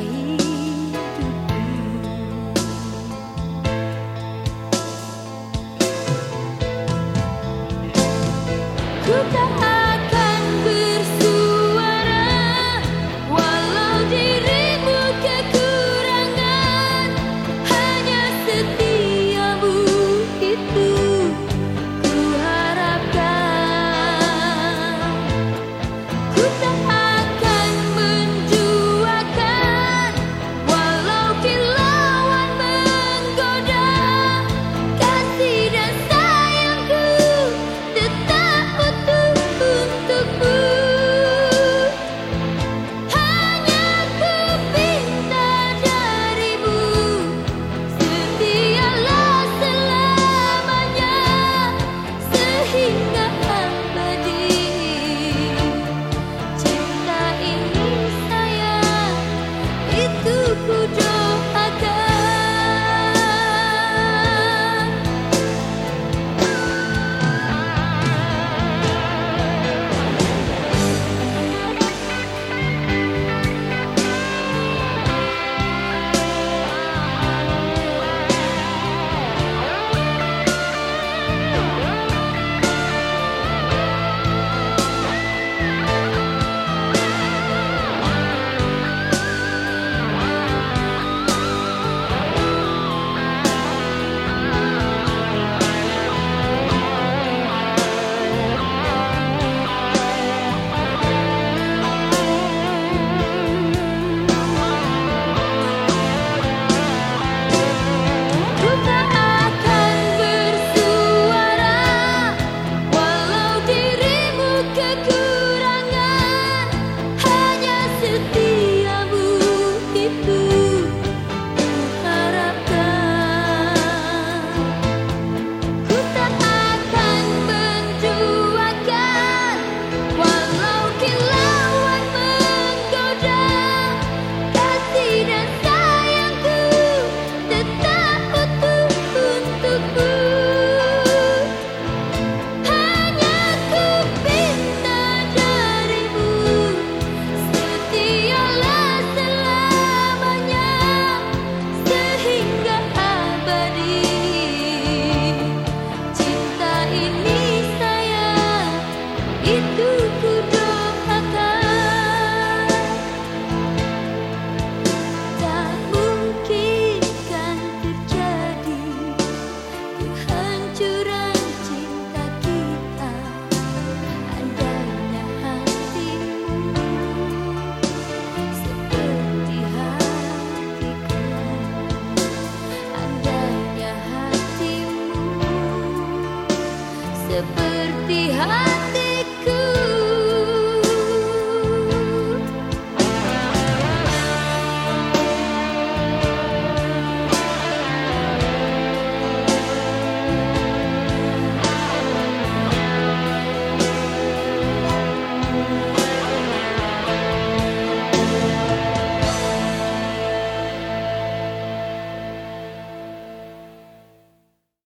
hidupku Ku